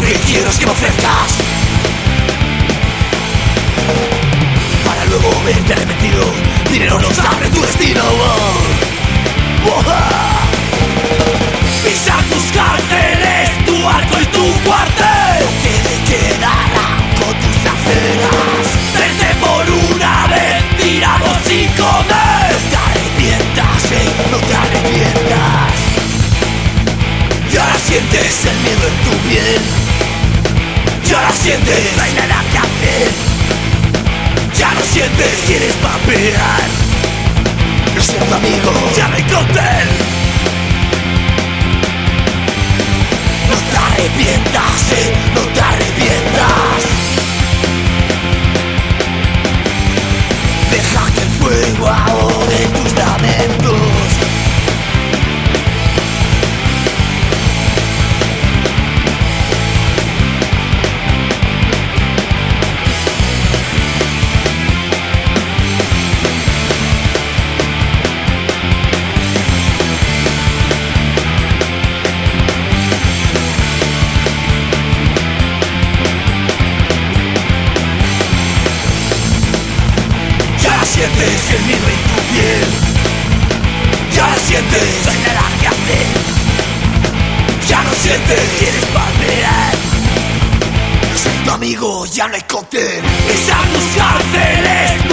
que quiero es que me ofrezcas Para luego verte arrepentido Dinero no sabe tu destino. Pisar tus cárceles, tu arco y tu cuartel. Que te quedará con tus aceras. Vete por una vez tirado sin comer. No te arrepientas, eh, no te arrepientas. Y ahora sientes el miedo en tu piel sientes, no hay nada que hacer Ya no sientes, quieres papear Lo siento amigo, ya hay cóctel. No te arrepientas, eh, no te arrepientas. Deja que el fuego ahore tus lamentos sientes el miedo en tu piel. Ya sientes no hay nada que hacer Ya no sientes quieres palmear Lo siento amigo, ya no hay cóctel. Es a tus cárceles,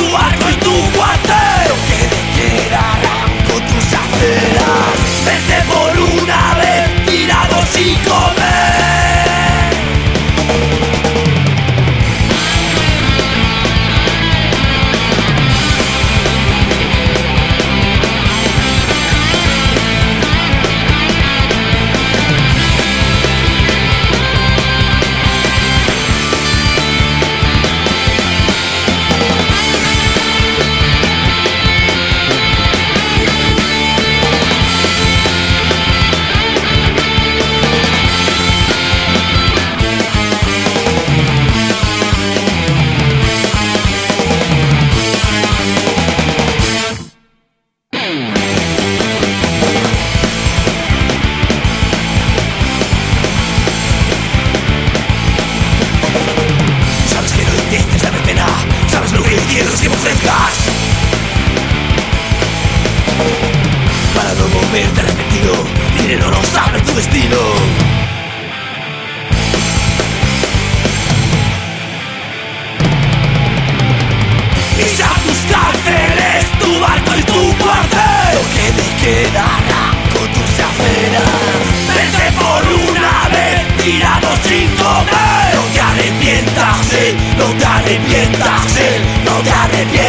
verte arrepentido Dinero no sabe tu destino. Pisa tus cárceles, tu barco y tu cuartel. Lo que me quedará con tus aceras. Vete por una vez tirado sin comer. No te arrepientas, eh, no te arrepientas, no te arrepientas